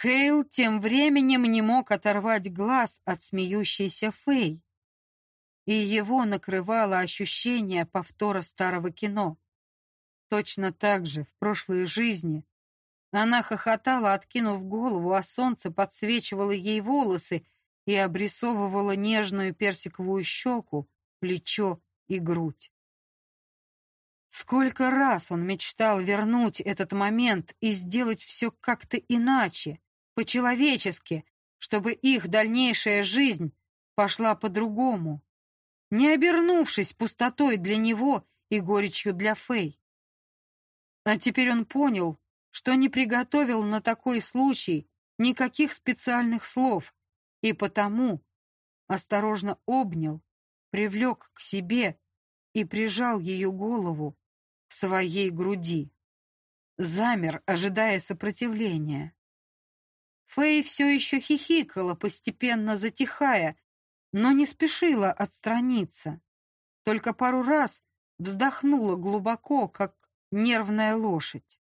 Хейл тем временем не мог оторвать глаз от смеющейся Фэй, и его накрывало ощущение повтора старого кино. Точно так же в прошлой жизни она хохотала, откинув голову, а солнце подсвечивало ей волосы и обрисовывало нежную персиковую щеку, плечо и грудь. Сколько раз он мечтал вернуть этот момент и сделать все как-то иначе, по-человечески, чтобы их дальнейшая жизнь пошла по-другому, не обернувшись пустотой для него и горечью для Фэй. А теперь он понял, что не приготовил на такой случай никаких специальных слов, и потому осторожно обнял, привлек к себе и прижал ее голову своей груди. Замер, ожидая сопротивления. Фэй все еще хихикала, постепенно затихая, но не спешила отстраниться. Только пару раз вздохнула глубоко, как нервная лошадь.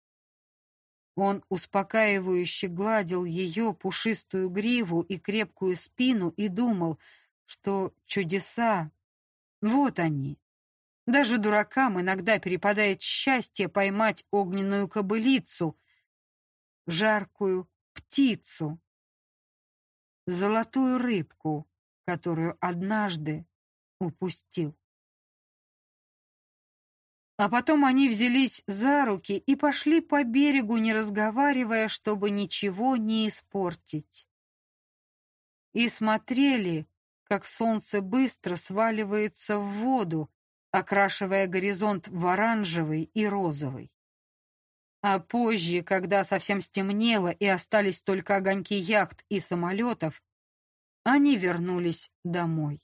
Он успокаивающе гладил ее пушистую гриву и крепкую спину и думал, что чудеса, вот они. Даже дуракам иногда перепадает счастье поймать огненную кобылицу, жаркую птицу, золотую рыбку, которую однажды упустил. А потом они взялись за руки и пошли по берегу, не разговаривая, чтобы ничего не испортить. И смотрели, как солнце быстро сваливается в воду, окрашивая горизонт в оранжевый и розовый. А позже, когда совсем стемнело и остались только огоньки яхт и самолетов, они вернулись домой.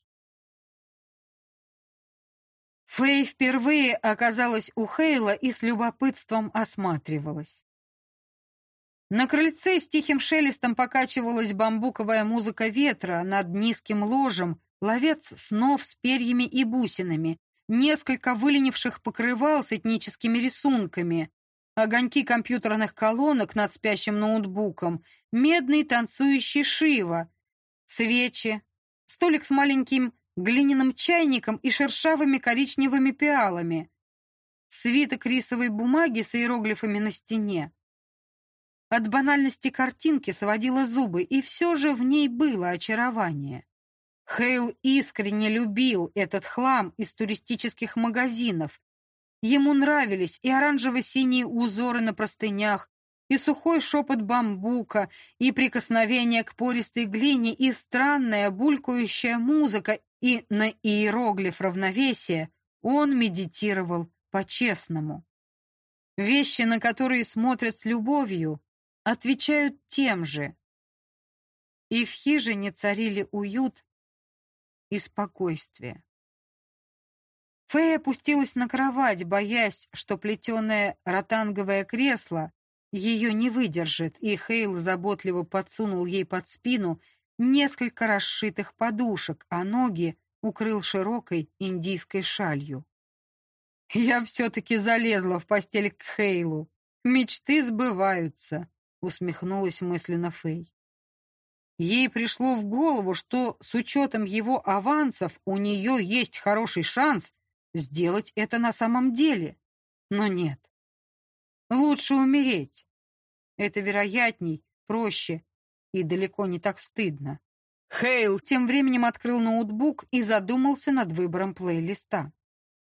Фэй впервые оказалась у Хейла и с любопытством осматривалась. На крыльце с тихим шелестом покачивалась бамбуковая музыка ветра над низким ложем, ловец снов с перьями и бусинами, несколько выленивших покрывал с этническими рисунками, огоньки компьютерных колонок над спящим ноутбуком, медный танцующий Шива, свечи, столик с маленьким глиняным чайником и шершавыми коричневыми пиалами, свиток рисовой бумаги с иероглифами на стене. От банальности картинки сводила зубы, и все же в ней было очарование. Хейл искренне любил этот хлам из туристических магазинов, Ему нравились и оранжево-синие узоры на простынях, и сухой шепот бамбука, и прикосновение к пористой глине, и странная булькающая музыка, и на иероглиф равновесия он медитировал по-честному. Вещи, на которые смотрят с любовью, отвечают тем же. И в хижине царили уют и спокойствие. Фэй опустилась на кровать, боясь, что плетеное ротанговое кресло ее не выдержит, и Хейл заботливо подсунул ей под спину несколько расшитых подушек, а ноги укрыл широкой индийской шалью. «Я все-таки залезла в постель к Хейлу. Мечты сбываются», — усмехнулась мысленно Фэй. Ей пришло в голову, что с учетом его авансов у нее есть хороший шанс сделать это на самом деле. Но нет. Лучше умереть. Это вероятней, проще и далеко не так стыдно. Хейл тем временем открыл ноутбук и задумался над выбором плейлиста.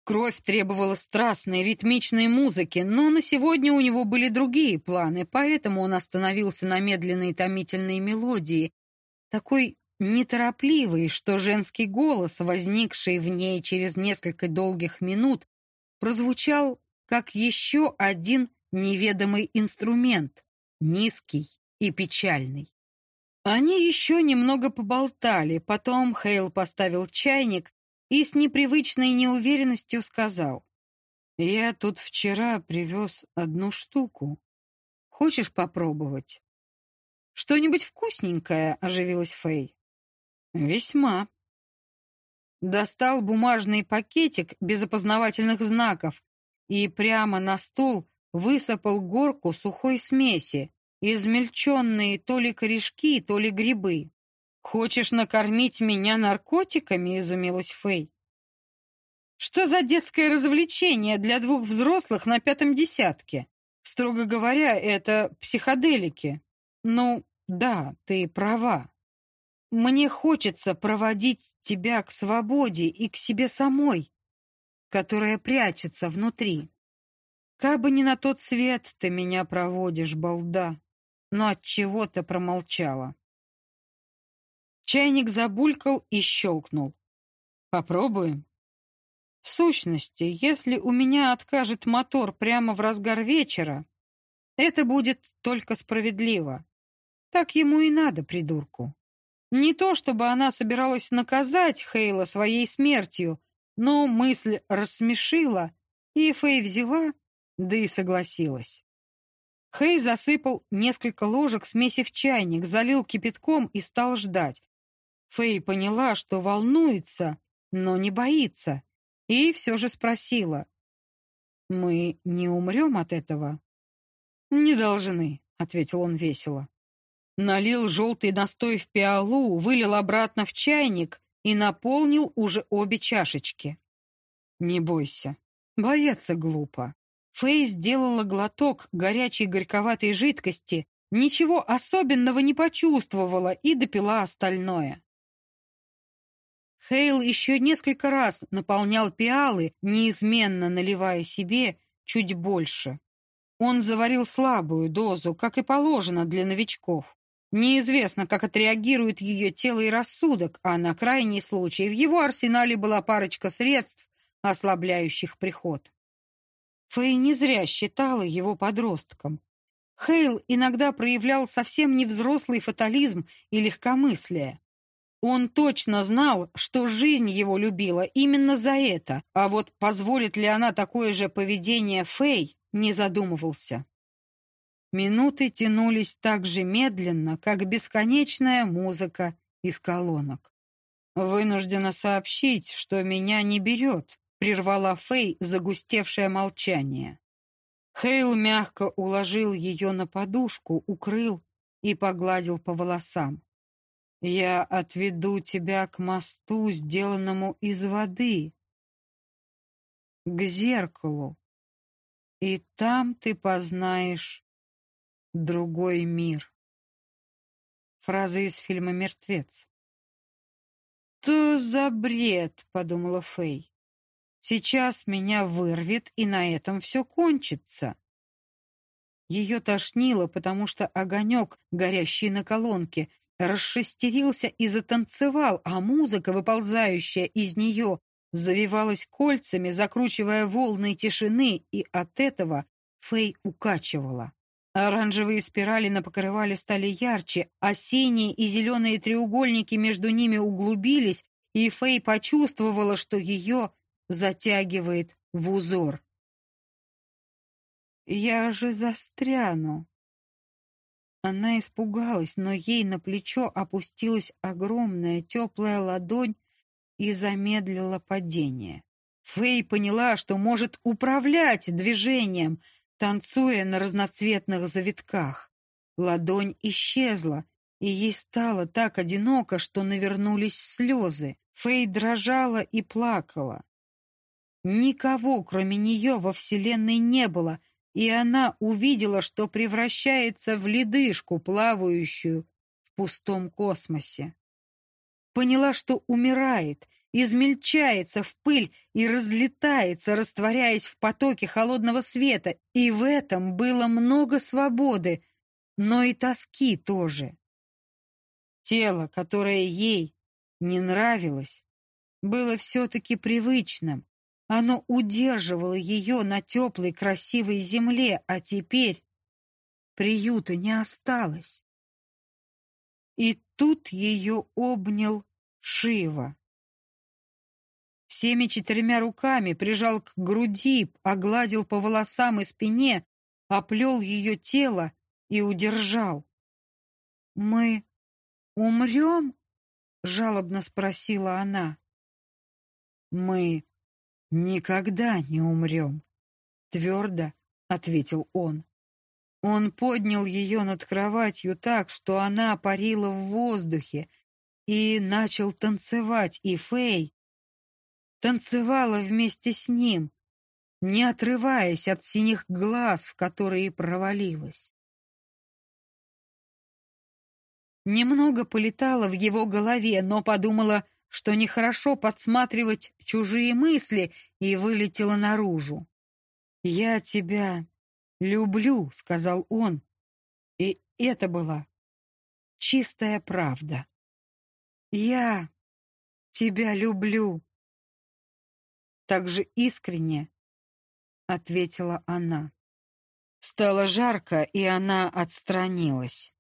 Кровь требовала страстной, ритмичной музыки, но на сегодня у него были другие планы, поэтому он остановился на медленной томительной мелодии, такой неторопливый, что женский голос, возникший в ней через несколько долгих минут, прозвучал как еще один неведомый инструмент, низкий и печальный. Они еще немного поболтали, потом Хейл поставил чайник и с непривычной неуверенностью сказал, «Я тут вчера привез одну штуку. Хочешь попробовать?» «Что-нибудь вкусненькое?» — оживилась Фэй. Весьма. Достал бумажный пакетик без опознавательных знаков и прямо на стол высыпал горку сухой смеси, измельченные то ли корешки, то ли грибы. «Хочешь накормить меня наркотиками?» — изумилась Фэй. «Что за детское развлечение для двух взрослых на пятом десятке? Строго говоря, это психоделики. Ну, да, ты права. Мне хочется проводить тебя к свободе и к себе самой, которая прячется внутри. Кабы не на тот свет ты меня проводишь, балда, но от чего то промолчала. Чайник забулькал и щелкнул. Попробуем. В сущности, если у меня откажет мотор прямо в разгар вечера, это будет только справедливо. Так ему и надо, придурку. Не то, чтобы она собиралась наказать Хейла своей смертью, но мысль рассмешила, и Фэй взяла, да и согласилась. Хей засыпал несколько ложек смеси в чайник, залил кипятком и стал ждать. Фэй поняла, что волнуется, но не боится, и все же спросила. «Мы не умрем от этого?» «Не должны», — ответил он весело. Налил желтый настой в пиалу, вылил обратно в чайник и наполнил уже обе чашечки. «Не бойся. Бояться глупо». Фэй сделала глоток горячей горьковатой жидкости, ничего особенного не почувствовала и допила остальное. Хейл еще несколько раз наполнял пиалы, неизменно наливая себе чуть больше. Он заварил слабую дозу, как и положено для новичков. Неизвестно, как отреагирует ее тело и рассудок, а на крайний случай в его арсенале была парочка средств, ослабляющих приход. Фэй не зря считала его подростком. Хейл иногда проявлял совсем невзрослый фатализм и легкомыслие. Он точно знал, что жизнь его любила именно за это, а вот позволит ли она такое же поведение Фэй, не задумывался. Минуты тянулись так же медленно, как бесконечная музыка из колонок. «Вынуждена сообщить, что меня не берет», — прервала Фэй загустевшее молчание. Хейл мягко уложил ее на подушку, укрыл и погладил по волосам. «Я отведу тебя к мосту, сделанному из воды, к зеркалу, и там ты познаешь другой мир. Фраза из фильма «Мертвец». «То за бред», — подумала Фэй. «Сейчас меня вырвет, и на этом все кончится». Ее тошнило, потому что огонек, горящий на колонке, расшестерился и затанцевал, а музыка, выползающая из нее, завивалась кольцами, закручивая волны тишины, и от этого Фэй укачивала. Оранжевые спирали на покрывале стали ярче, а синие и зеленые треугольники между ними углубились, и Фэй почувствовала, что ее затягивает в узор. «Я же застряну!» Она испугалась, но ей на плечо опустилась огромная теплая ладонь и замедлила падение. Фэй поняла, что может управлять движением — танцуя на разноцветных завитках. Ладонь исчезла, и ей стало так одиноко, что навернулись слезы. Фей дрожала и плакала. Никого, кроме нее, во Вселенной не было, и она увидела, что превращается в ледышку, плавающую в пустом космосе. Поняла, что умирает, измельчается в пыль и разлетается, растворяясь в потоке холодного света, и в этом было много свободы, но и тоски тоже. Тело, которое ей не нравилось, было все-таки привычным. Оно удерживало ее на теплой красивой земле, а теперь приюта не осталось. И тут ее обнял Шива. Всеми четырьмя руками прижал к груди, огладил по волосам и спине, оплел ее тело и удержал. «Мы умрем?» — жалобно спросила она. «Мы никогда не умрем», твердо ответил он. Он поднял ее над кроватью так, что она парила в воздухе, и начал танцевать, и Фэй танцевала вместе с ним, не отрываясь от синих глаз, в которые провалилась. Немного полетала в его голове, но подумала, что нехорошо подсматривать чужие мысли, и вылетела наружу. «Я тебя люблю», — сказал он, и это была чистая правда. «Я тебя люблю», — так же искренне ответила она. Стало жарко, и она отстранилась.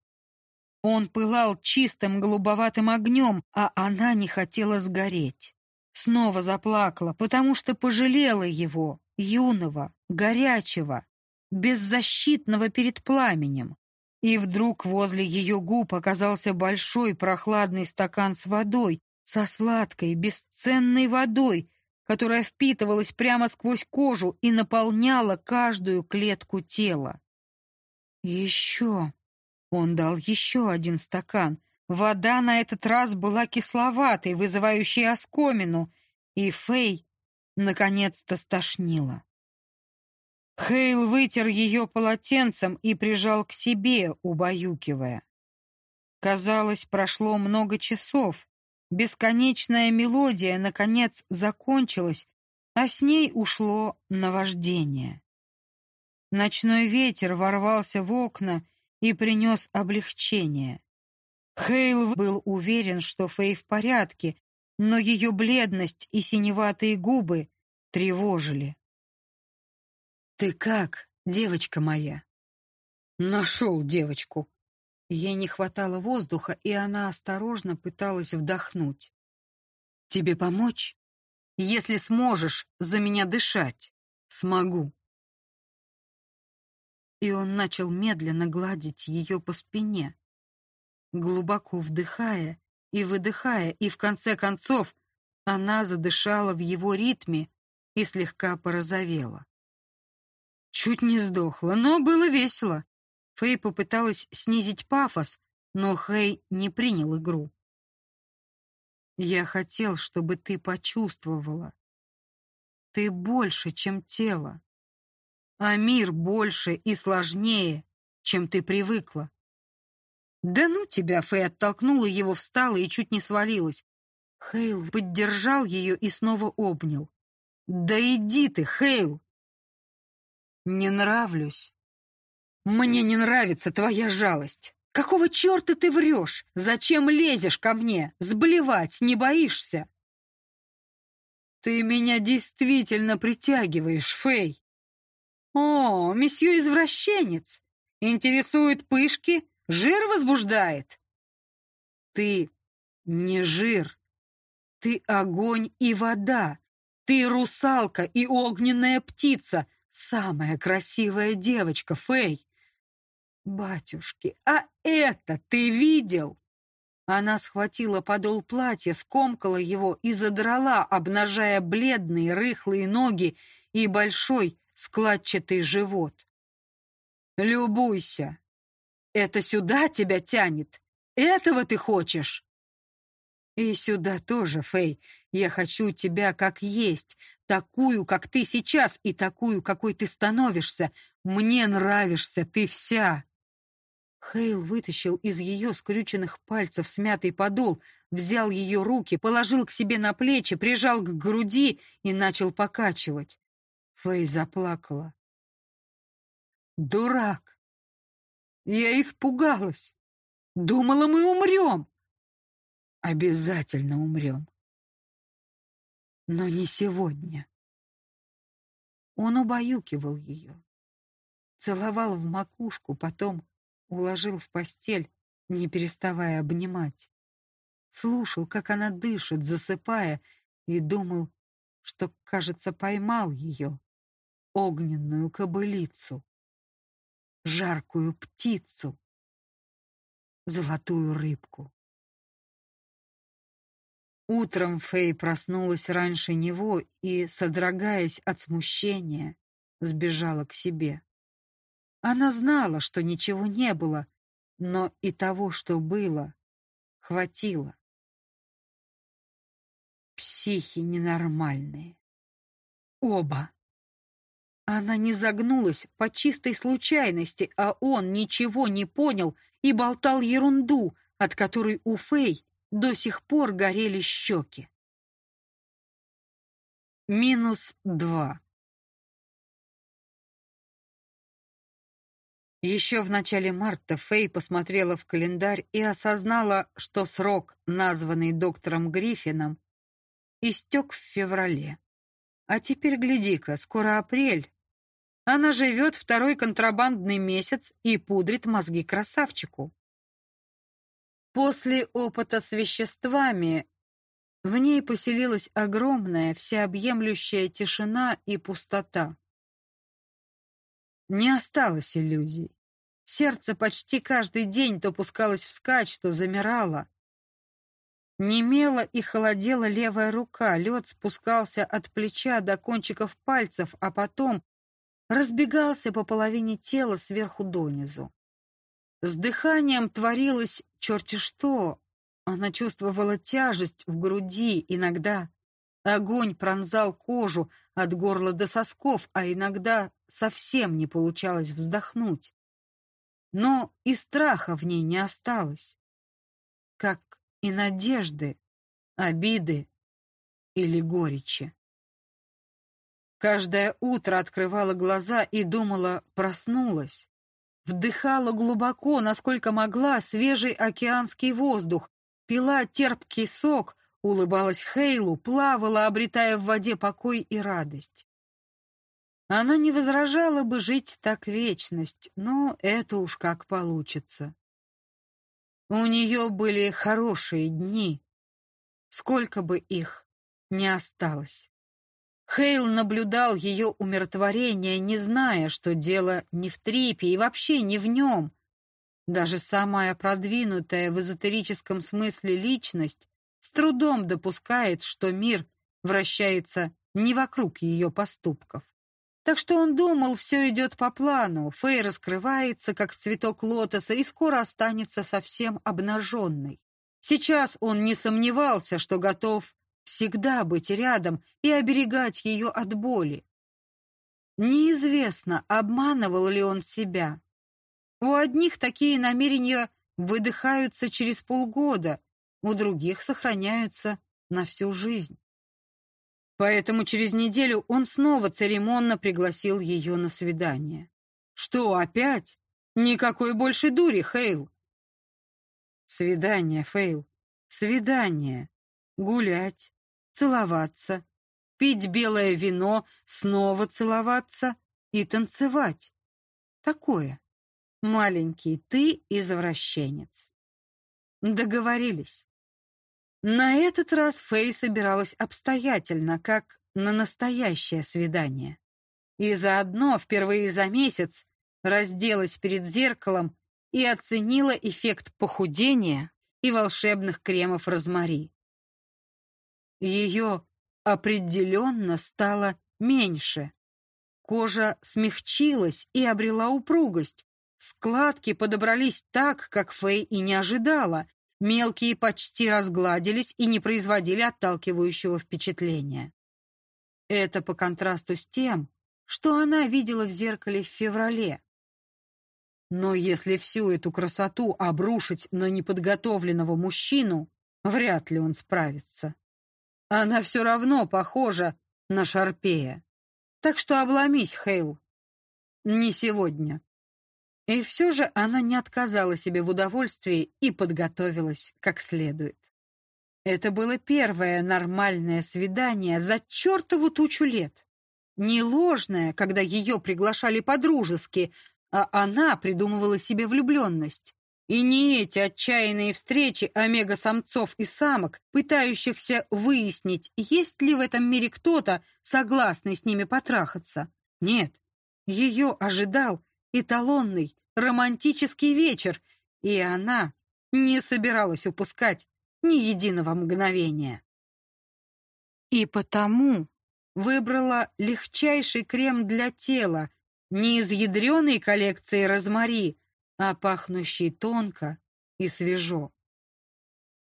Он пылал чистым голубоватым огнем, а она не хотела сгореть. Снова заплакала, потому что пожалела его, юного, горячего, беззащитного перед пламенем. И вдруг возле ее губ оказался большой прохладный стакан с водой, со сладкой, бесценной водой, которая впитывалась прямо сквозь кожу и наполняла каждую клетку тела. Еще он дал еще один стакан. Вода на этот раз была кисловатой, вызывающей оскомину, и Фэй наконец-то стошнила. Хейл вытер ее полотенцем и прижал к себе, убаюкивая. Казалось, прошло много часов. Бесконечная мелодия, наконец, закончилась, а с ней ушло наваждение. Ночной ветер ворвался в окна и принес облегчение. Хейл был уверен, что Фэй в порядке, но ее бледность и синеватые губы тревожили. «Ты как, девочка моя?» «Нашел девочку». Ей не хватало воздуха, и она осторожно пыталась вдохнуть. «Тебе помочь? Если сможешь за меня дышать, смогу» и он начал медленно гладить ее по спине, глубоко вдыхая и выдыхая, и в конце концов она задышала в его ритме и слегка порозовела. Чуть не сдохла, но было весело. Фэй попыталась снизить пафос, но Хэй не принял игру. Я хотел, чтобы ты почувствовала. Ты больше, чем тело а мир больше и сложнее, чем ты привыкла. Да ну тебя, Фэй оттолкнула его, встала и чуть не свалилась. Хейл поддержал ее и снова обнял. Да иди ты, Хейл. Не нравлюсь. Мне не нравится твоя жалость. Какого черта ты врешь? Зачем лезешь ко мне? Сблевать не боишься? Ты меня действительно притягиваешь, Фэй. «О, месье извращенец! Интересует пышки? Жир возбуждает?» «Ты не жир. Ты огонь и вода. Ты русалка и огненная птица. Самая красивая девочка, Фэй!» «Батюшки, а это ты видел?» Она схватила подол платья, скомкала его и задрала, обнажая бледные рыхлые ноги и большой складчатый живот. «Любуйся! Это сюда тебя тянет? Этого ты хочешь?» «И сюда тоже, Фэй. Я хочу тебя как есть, такую, как ты сейчас, и такую, какой ты становишься. Мне нравишься ты вся!» Хейл вытащил из ее скрюченных пальцев смятый подол, взял ее руки, положил к себе на плечи, прижал к груди и начал покачивать. Фэй заплакала. «Дурак! Я испугалась. Думала, мы умрем. Обязательно умрем. Но не сегодня». Он убаюкивал ее, целовал в макушку, потом уложил в постель, не переставая обнимать. Слушал, как она дышит, засыпая, и думал, что, кажется, поймал ее огненную кобылицу, жаркую птицу, золотую рыбку. Утром Фэй проснулась раньше него и, содрогаясь от смущения, сбежала к себе. Она знала, что ничего не было, но и того, что было, хватило. Психи ненормальные. Оба. Она не загнулась по чистой случайности, а он ничего не понял и болтал ерунду, от которой у Фэй до сих пор горели щеки. Минус два. Еще в начале марта Фэй посмотрела в календарь и осознала, что срок, названный доктором Гриффином, истек в феврале. А теперь гляди-ка, скоро апрель. Она живет второй контрабандный месяц и пудрит мозги красавчику. После опыта с веществами в ней поселилась огромная, всеобъемлющая тишина и пустота. Не осталось иллюзий. Сердце почти каждый день то пускалось вскачь, то замирало. Немела и холодела левая рука, лед спускался от плеча до кончиков пальцев, а потом разбегался по половине тела сверху донизу. С дыханием творилось черти что. Она чувствовала тяжесть в груди, иногда огонь пронзал кожу от горла до сосков, а иногда совсем не получалось вздохнуть. Но и страха в ней не осталось, как и надежды, обиды или горечи. Каждое утро открывала глаза и думала, проснулась. Вдыхала глубоко, насколько могла, свежий океанский воздух, пила терпкий сок, улыбалась Хейлу, плавала, обретая в воде покой и радость. Она не возражала бы жить так вечность, но это уж как получится. У нее были хорошие дни, сколько бы их ни осталось. Хейл наблюдал ее умиротворение, не зная, что дело не в трипе и вообще не в нем. Даже самая продвинутая в эзотерическом смысле личность с трудом допускает, что мир вращается не вокруг ее поступков. Так что он думал, все идет по плану. Фэй раскрывается, как цветок лотоса, и скоро останется совсем обнаженной. Сейчас он не сомневался, что готов всегда быть рядом и оберегать ее от боли. Неизвестно, обманывал ли он себя. У одних такие намерения выдыхаются через полгода, у других сохраняются на всю жизнь. Поэтому через неделю он снова церемонно пригласил ее на свидание. «Что, опять? Никакой больше дури, Хейл!» «Свидание, Фейл, свидание. Гулять, целоваться, пить белое вино, снова целоваться и танцевать. Такое. Маленький ты извращенец». Договорились. На этот раз Фэй собиралась обстоятельно, как на настоящее свидание. И заодно впервые за месяц разделась перед зеркалом и оценила эффект похудения и волшебных кремов розмари. Ее определенно стало меньше. Кожа смягчилась и обрела упругость. Складки подобрались так, как Фэй и не ожидала, Мелкие почти разгладились и не производили отталкивающего впечатления. Это по контрасту с тем, что она видела в зеркале в феврале. Но если всю эту красоту обрушить на неподготовленного мужчину, вряд ли он справится. Она все равно похожа на Шарпея. Так что обломись, Хейл. Не сегодня. И все же она не отказала себе в удовольствии и подготовилась как следует. Это было первое нормальное свидание за чертову тучу лет. Не ложное, когда ее приглашали по-дружески, а она придумывала себе влюбленность. И не эти отчаянные встречи омега-самцов и самок, пытающихся выяснить, есть ли в этом мире кто-то, согласный с ними потрахаться. Нет, ее ожидал эталонный, романтический вечер, и она не собиралась упускать ни единого мгновения. И потому выбрала легчайший крем для тела, не из ядреной коллекции розмари, а пахнущий тонко и свежо.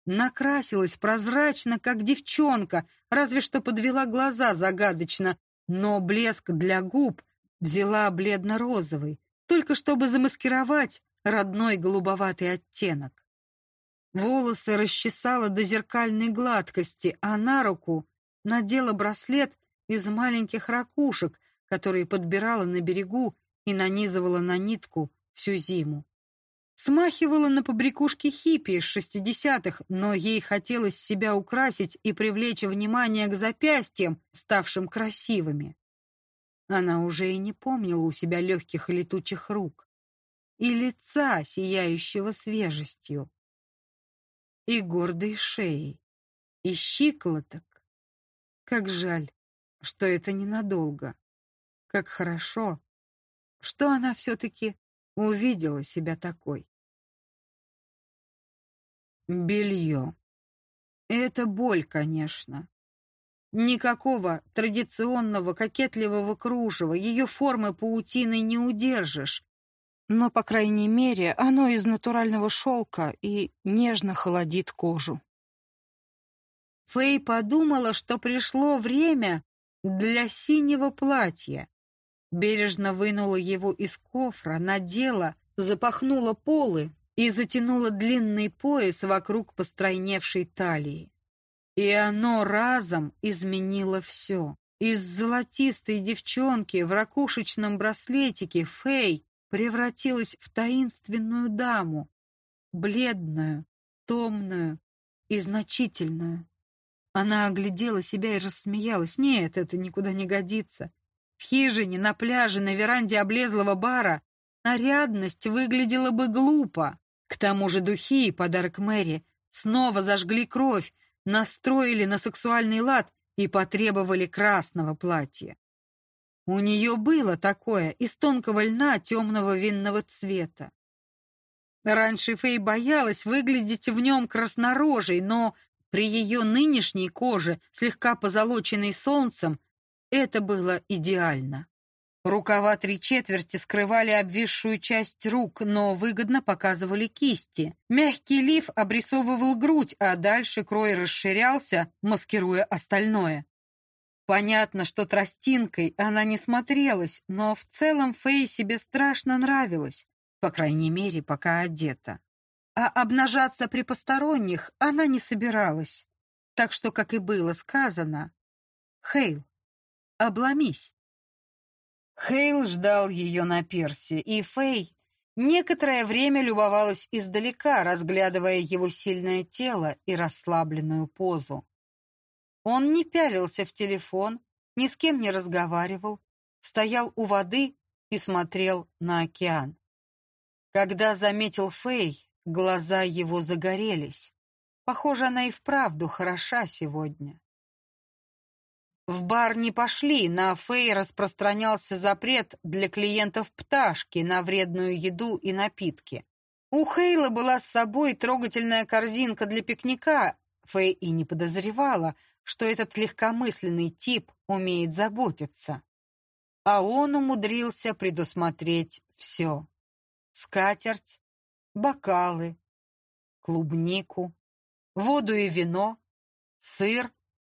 Накрасилась прозрачно, как девчонка, разве что подвела глаза загадочно, но блеск для губ взяла бледно-розовый, только чтобы замаскировать родной голубоватый оттенок. Волосы расчесала до зеркальной гладкости, а на руку надела браслет из маленьких ракушек, которые подбирала на берегу и нанизывала на нитку всю зиму. Смахивала на побрякушки хиппи из шестидесятых, но ей хотелось себя украсить и привлечь внимание к запястьям, ставшим красивыми. Она уже и не помнила у себя легких летучих рук и лица, сияющего свежестью, и гордой шеи, и щиколоток. Как жаль, что это ненадолго. Как хорошо, что она все-таки увидела себя такой. Белье. Это боль, конечно. Никакого традиционного кокетливого кружева, ее формы паутиной не удержишь. Но, по крайней мере, оно из натурального шелка и нежно холодит кожу. Фэй подумала, что пришло время для синего платья бережно вынула его из кофра, надела, запахнула полы и затянула длинный пояс вокруг постройневшей талии. И оно разом изменило все. Из золотистой девчонки в ракушечном браслетике Фэй превратилась в таинственную даму, бледную, томную и значительную. Она оглядела себя и рассмеялась. Нет, это никуда не годится. В хижине, на пляже, на веранде облезлого бара нарядность выглядела бы глупо. К тому же духи, подарок Мэри, снова зажгли кровь, настроили на сексуальный лад и потребовали красного платья. У нее было такое из тонкого льна темного винного цвета. Раньше Фэй боялась выглядеть в нем краснорожей, но при ее нынешней коже, слегка позолоченной солнцем, это было идеально. Рукава три четверти скрывали обвисшую часть рук, но выгодно показывали кисти. Мягкий лиф обрисовывал грудь, а дальше крой расширялся, маскируя остальное. Понятно, что тростинкой она не смотрелась, но в целом Фэй себе страшно нравилась, по крайней мере, пока одета. А обнажаться при посторонних она не собиралась. Так что, как и было сказано, Хейл, Обломись. Хейл ждал ее на персе, и Фэй некоторое время любовалась издалека, разглядывая его сильное тело и расслабленную позу. Он не пялился в телефон, ни с кем не разговаривал, стоял у воды и смотрел на океан. Когда заметил Фэй, глаза его загорелись. Похоже, она и вправду хороша сегодня. В бар не пошли, на Фэй распространялся запрет для клиентов пташки на вредную еду и напитки. У Хейла была с собой трогательная корзинка для пикника. Фэй и не подозревала, что этот легкомысленный тип умеет заботиться. А он умудрился предусмотреть все. Скатерть, бокалы, клубнику, воду и вино, сыр,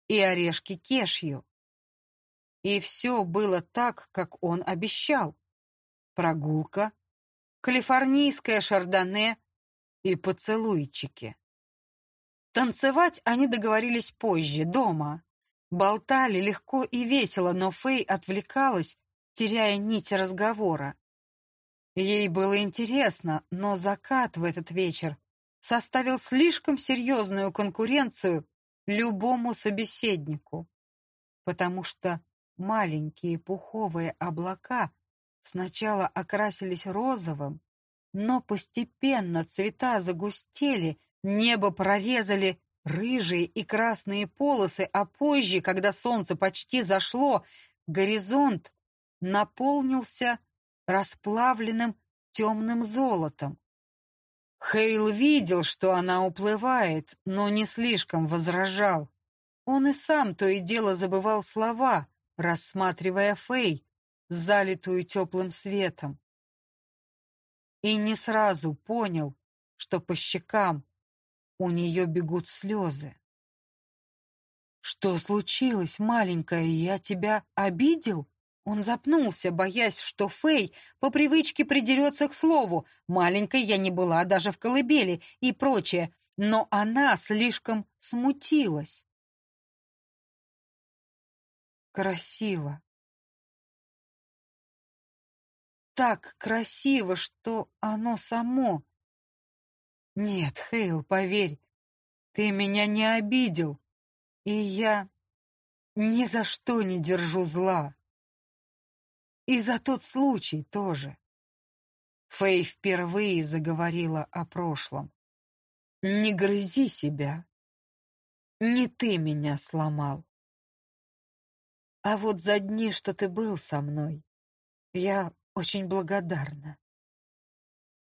и орешки кешью. И все было так, как он обещал. Прогулка, калифорнийское шардоне и поцелуйчики. Танцевать они договорились позже, дома. Болтали легко и весело, но Фэй отвлекалась, теряя нить разговора. Ей было интересно, но закат в этот вечер составил слишком серьезную конкуренцию любому собеседнику, потому что маленькие пуховые облака сначала окрасились розовым, но постепенно цвета загустели, небо прорезали рыжие и красные полосы, а позже, когда солнце почти зашло, горизонт наполнился расплавленным темным золотом. Хейл видел, что она уплывает, но не слишком возражал. Он и сам то и дело забывал слова, рассматривая Фэй, залитую теплым светом. И не сразу понял, что по щекам у нее бегут слезы. «Что случилось, маленькая? Я тебя обидел?» Он запнулся, боясь, что Фэй по привычке придерется к слову. Маленькой я не была даже в колыбели и прочее, но она слишком смутилась. Красиво. Так красиво, что оно само. Нет, Хейл, поверь, ты меня не обидел, и я ни за что не держу зла. И за тот случай тоже. Фэй впервые заговорила о прошлом. «Не грызи себя. Не ты меня сломал. А вот за дни, что ты был со мной, я очень благодарна.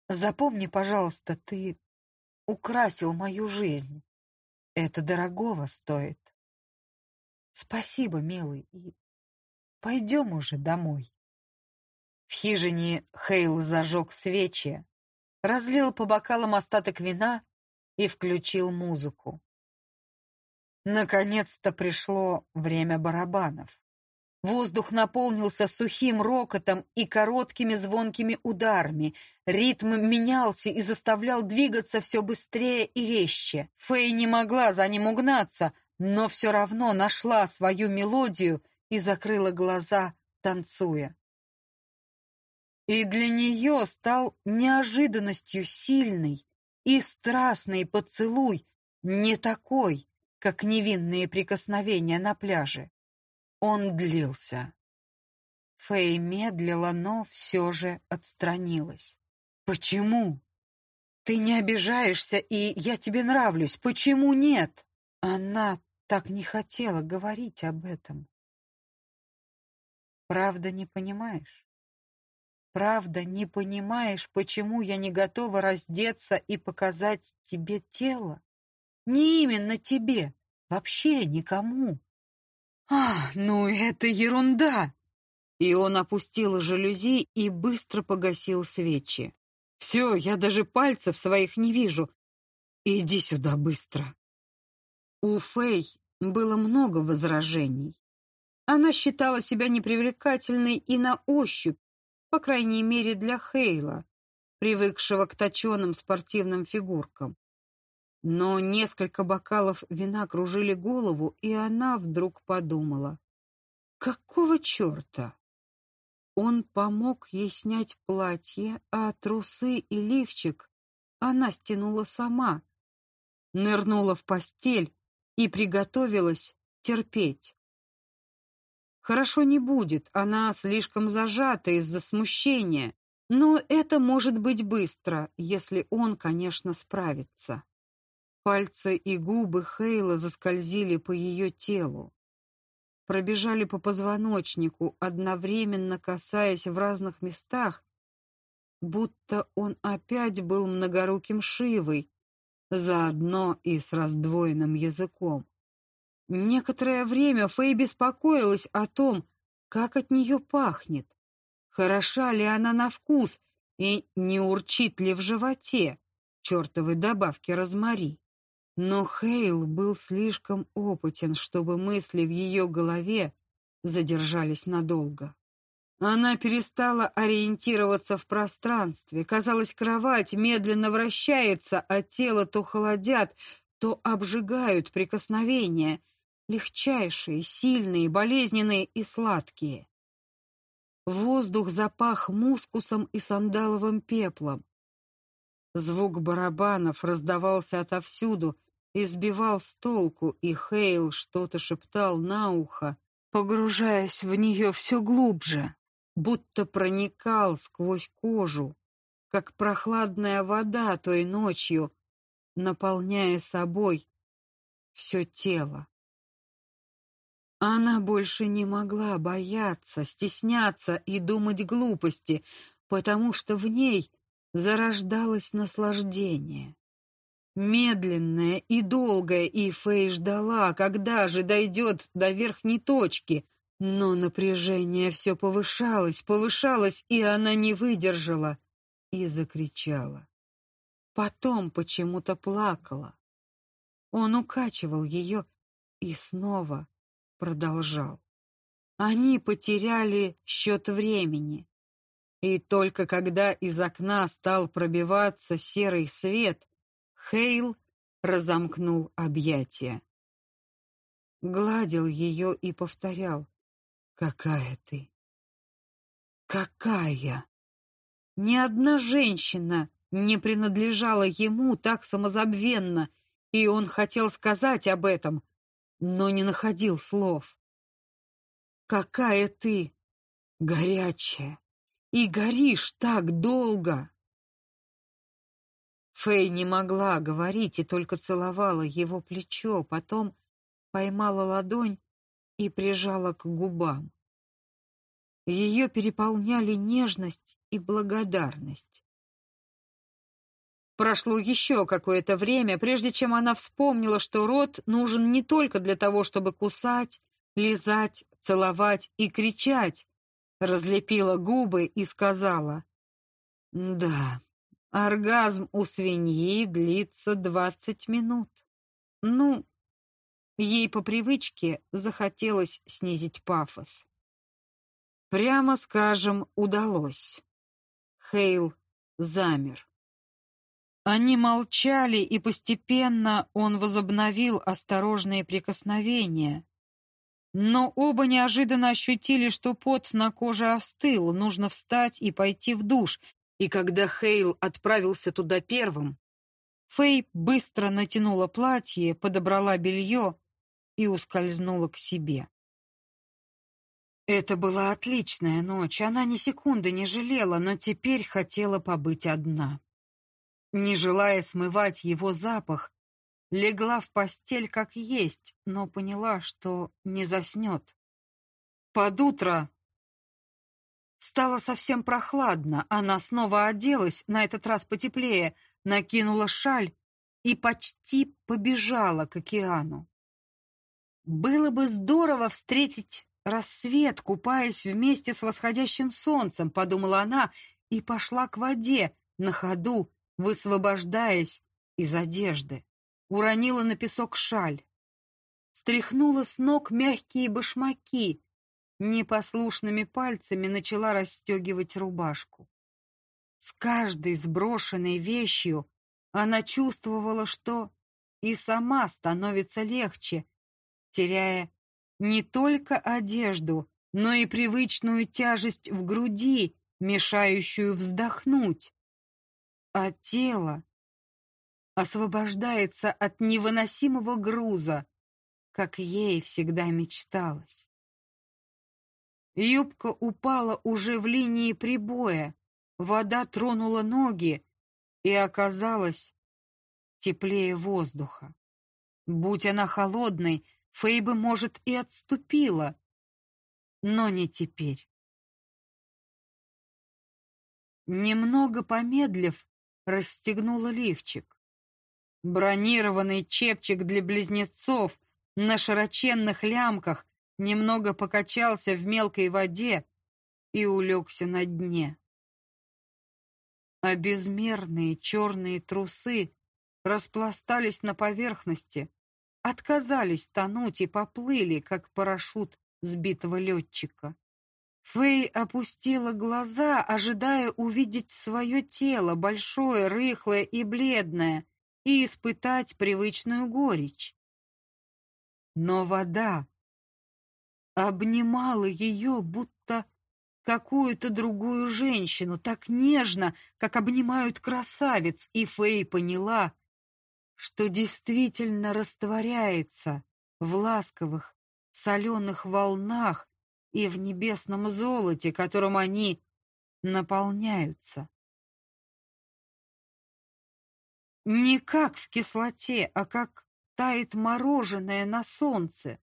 Запомни, пожалуйста, ты украсил мою жизнь. Это дорогого стоит. Спасибо, милый, и пойдем уже домой. В хижине Хейл зажег свечи, разлил по бокалам остаток вина и включил музыку. Наконец-то пришло время барабанов. Воздух наполнился сухим рокотом и короткими звонкими ударами. Ритм менялся и заставлял двигаться все быстрее и резче. Фэй не могла за ним угнаться, но все равно нашла свою мелодию и закрыла глаза, танцуя и для нее стал неожиданностью сильный и страстный поцелуй, не такой, как невинные прикосновения на пляже. Он длился. Фэй медлила, но все же отстранилась. «Почему? Ты не обижаешься, и я тебе нравлюсь. Почему нет?» Она так не хотела говорить об этом. «Правда не понимаешь?» Правда, не понимаешь, почему я не готова раздеться и показать тебе тело? Не именно тебе, вообще никому. А, ну это ерунда. И он опустил жалюзи и быстро погасил свечи. Все, я даже пальцев своих не вижу. Иди сюда быстро. У Фэй было много возражений. Она считала себя непривлекательной и на ощупь, по крайней мере для Хейла, привыкшего к точеным спортивным фигуркам. Но несколько бокалов вина кружили голову, и она вдруг подумала: какого черта? Он помог ей снять платье, а трусы и лифчик она стянула сама, нырнула в постель и приготовилась терпеть. Хорошо не будет, она слишком зажата из-за смущения, но это может быть быстро, если он, конечно, справится. Пальцы и губы Хейла заскользили по ее телу, пробежали по позвоночнику, одновременно касаясь в разных местах, будто он опять был многоруким Шивой, заодно и с раздвоенным языком. Некоторое время Фэй беспокоилась о том, как от нее пахнет, хороша ли она на вкус и не урчит ли в животе чертовой добавки розмари. Но Хейл был слишком опытен, чтобы мысли в ее голове задержались надолго. Она перестала ориентироваться в пространстве. Казалось, кровать медленно вращается, а тело то холодят, то обжигают прикосновения — легчайшие, сильные, болезненные и сладкие. Воздух запах мускусом и сандаловым пеплом. Звук барабанов раздавался отовсюду и сбивал с толку, и Хейл что-то шептал на ухо, погружаясь в нее все глубже, будто проникал сквозь кожу, как прохладная вода той ночью, наполняя собой все тело. Она больше не могла бояться, стесняться и думать глупости, потому что в ней зарождалось наслаждение. Медленное и долгое, и Фэй ждала, когда же дойдет до верхней точки, Но напряжение все повышалось, повышалось, и она не выдержала и закричала. Потом почему-то плакала. Он укачивал ее и снова продолжал. Они потеряли счет времени. И только когда из окна стал пробиваться серый свет, Хейл разомкнул объятия. Гладил ее и повторял: "Какая ты? Какая?" Ни одна женщина не принадлежала ему так самозабвенно, и он хотел сказать об этом, но не находил слов. Какая ты горячая и горишь так долго. Фэй не могла говорить и только целовала его плечо, потом поймала ладонь и прижала к губам. Ее переполняли нежность и благодарность. Прошло еще какое-то время, прежде чем она вспомнила, что рот нужен не только для того, чтобы кусать, лизать, целовать и кричать. Разлепила губы и сказала: "Да, оргазм у свиньи длится двадцать минут". Ну, ей по привычке захотелось снизить пафос. Прямо скажем, удалось. Хейл замер. Они молчали, и постепенно он возобновил осторожные прикосновения. Но оба неожиданно ощутили, что пот на коже остыл, нужно встать и пойти в душ. И когда Хейл отправился туда первым, Фэй быстро натянула платье, подобрала белье и ускользнула к себе. Это была отличная ночь, она ни секунды не жалела, но теперь хотела побыть одна. Не желая смывать его запах, легла в постель как есть, но поняла, что не заснет. Под утро стало совсем прохладно, она снова оделась, на этот раз потеплее, накинула шаль и почти побежала к океану. Было бы здорово встретить рассвет, купаясь вместе с восходящим солнцем, подумала она и пошла к воде, на ходу высвобождаясь из одежды. Уронила на песок шаль. Стряхнула с ног мягкие башмаки, непослушными пальцами начала расстегивать рубашку. С каждой сброшенной вещью она чувствовала, что и сама становится легче, теряя не только одежду, но и привычную тяжесть в груди, мешающую вздохнуть. А тело освобождается от невыносимого груза, как ей всегда мечталось. Юбка упала уже в линии прибоя, вода тронула ноги и оказалась теплее воздуха. Будь она холодной, Фейба, может, и отступила, но не теперь. Немного помедлив, расстегнула лифчик. Бронированный чепчик для близнецов на широченных лямках немного покачался в мелкой воде и улегся на дне. А безмерные черные трусы распластались на поверхности, отказались тонуть и поплыли, как парашют сбитого летчика. Фэй опустила глаза, ожидая увидеть свое тело, большое, рыхлое и бледное, и испытать привычную горечь. Но вода обнимала ее, будто какую-то другую женщину, так нежно, как обнимают красавиц, и Фэй поняла, что действительно растворяется в ласковых, соленых волнах и в небесном золоте, которым они наполняются. Не как в кислоте, а как тает мороженое на солнце.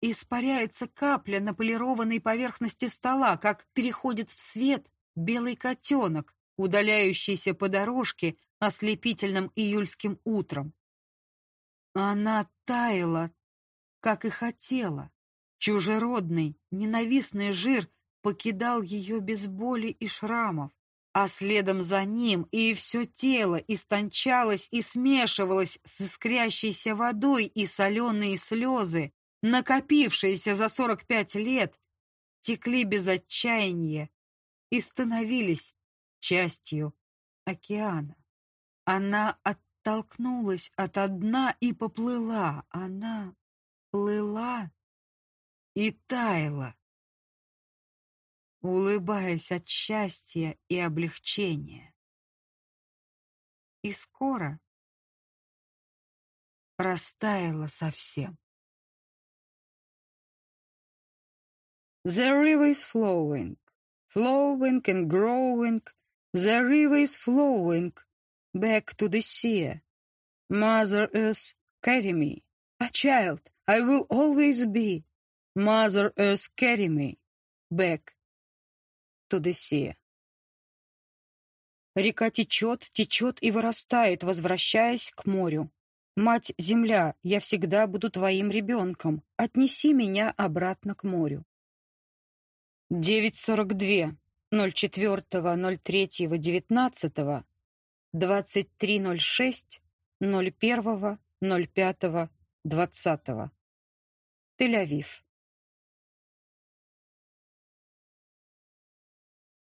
Испаряется капля на полированной поверхности стола, как переходит в свет белый котенок, удаляющийся по дорожке ослепительным июльским утром. Она таяла, как и хотела, Чужеродный, ненавистный жир покидал ее без боли и шрамов, а следом за ним и все тело истончалось и смешивалось с искрящейся водой, и соленые слезы, накопившиеся за сорок пять лет, текли без отчаяния и становились частью океана. Она оттолкнулась от дна и поплыла. Она плыла и таяла, улыбаясь от счастья и облегчения. И скоро растаяла совсем. The river is flowing, flowing and growing. The river is flowing back to the sea. Mother Earth, carry me. A child, I will always be. Mother Earth, carry me back to the sea. Река течет, течет и вырастает, возвращаясь к морю. Мать-Земля, я всегда буду твоим ребенком. Отнеси меня обратно к морю. 9.42. 04.03.19. 23.06. 01.05.20. Тель-Авив.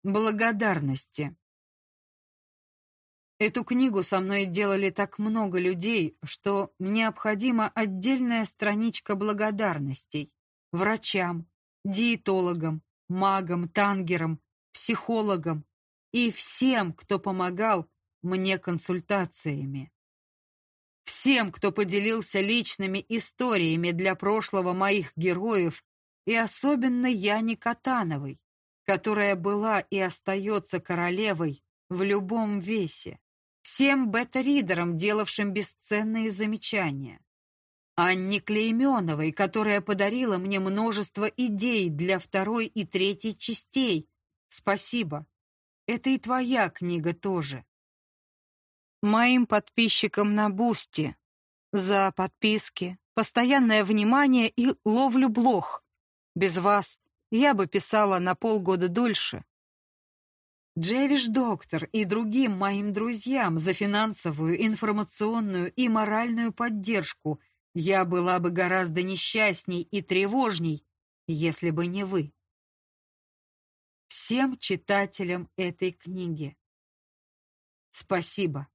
Благодарности. Эту книгу со мной делали так много людей, что необходима отдельная страничка благодарностей врачам, диетологам, магам, тангерам, психологам и всем, кто помогал мне консультациями. Всем, кто поделился личными историями для прошлого моих героев, и особенно Яне Катановой, которая была и остается королевой в любом весе. Всем бета-ридерам, делавшим бесценные замечания. Анне Клейменовой, которая подарила мне множество идей для второй и третьей частей. Спасибо. Это и твоя книга тоже моим подписчикам на Бусти за подписки, постоянное внимание и ловлю блох. Без вас я бы писала на полгода дольше. Джевиш Доктор и другим моим друзьям за финансовую, информационную и моральную поддержку я была бы гораздо несчастней и тревожней, если бы не вы. Всем читателям этой книги. Спасибо.